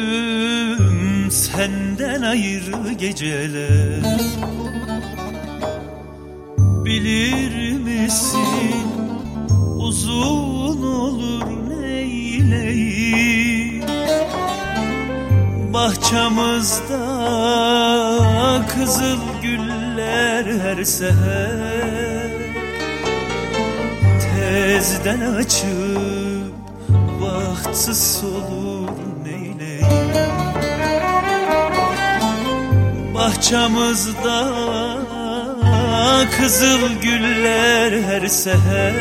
Gönlüm senden ayrı geceler. Bilir misin uzun olur neyleyim Bahçamızda kızıl güller her seher. Tezden açıp vakti solur Bahçamızda kızıl güller her seher.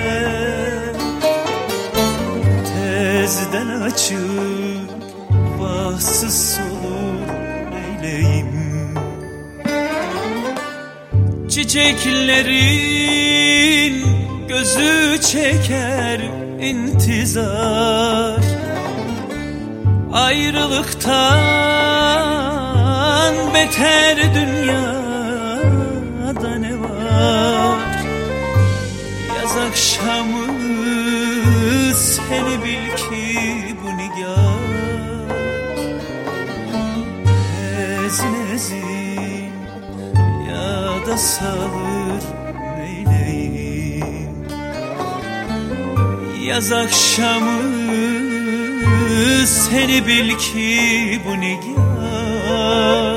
Tezden açıp bahtsız olur neyleyim? Çiçeklerin gözü çeker intizar. Ayrılıktan beter dünyada ne var? Yaz akşamı seni bil ki bu nigar Ezin ezin ya da salır neyleyim? Yaz akşamı seni bil ki bu nigar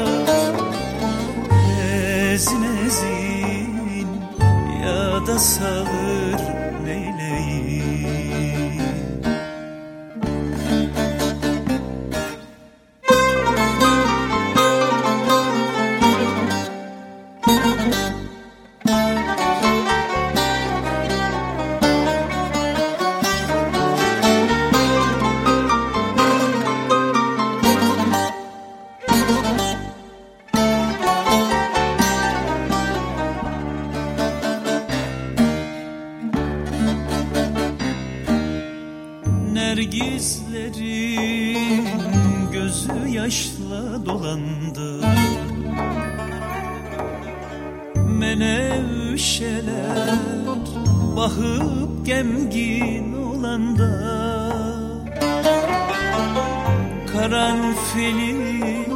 Ezin ezin ya da salır neyleyim Nergislerin gözü yaşla dolandı. Menevşeler bahıp gemgin olanda Karanfilin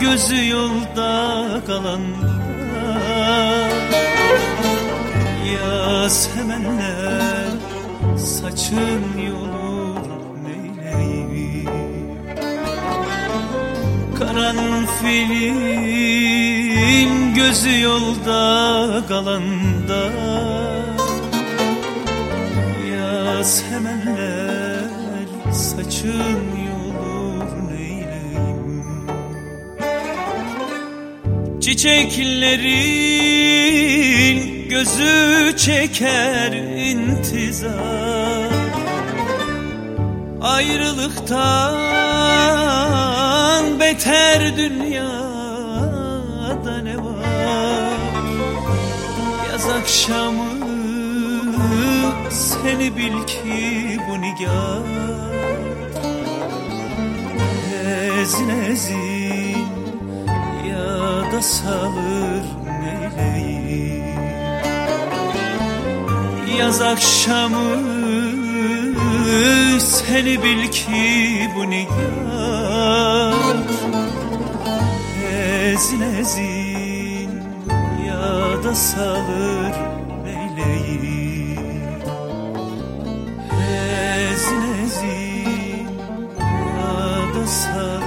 gözü yolda kalanda. Yasemenler saçın yolur neyleyim Karanfilin gözü yolda kalanda Yasemenler saçın yolur neyleyim Çiçeklerin gözü çeker intizar. Ayrılıktan beter dünyada ne var? Yaz akşamı seni bil ki bu nigar. Ezin ezin ya da salır Yaz akşamı seni bil ki bu nigar Ezin ezin ya da salır neyleyim Ezin ezin ya da salır